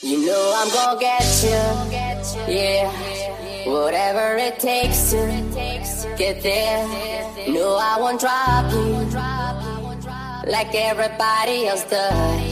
You know I'm gonna get you, yeah. Whatever it takes to get there. No, I won't drop you like everybody else does.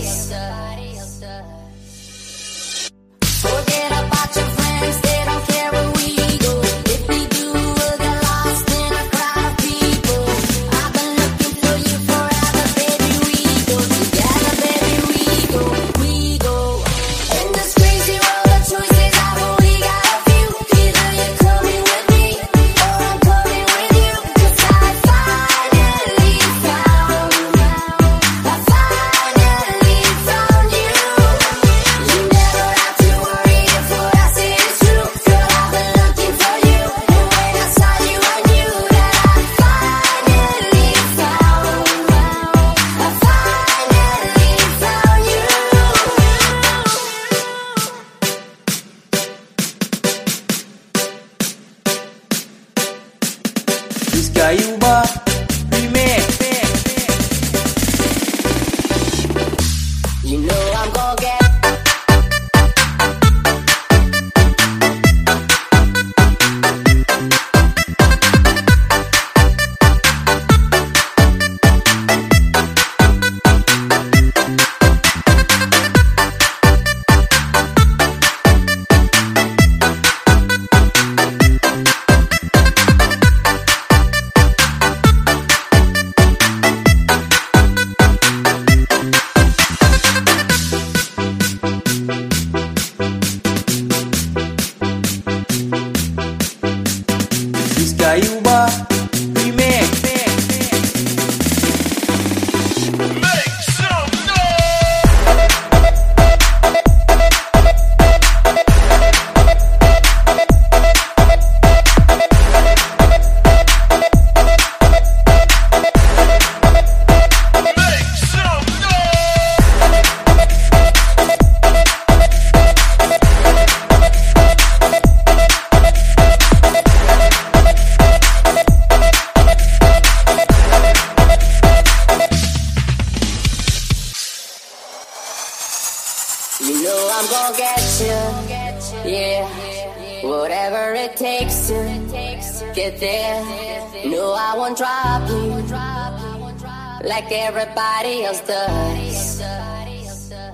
sky you You know I'm gonna get you, yeah. Whatever it takes to get there. No, I won't drop you like everybody else does.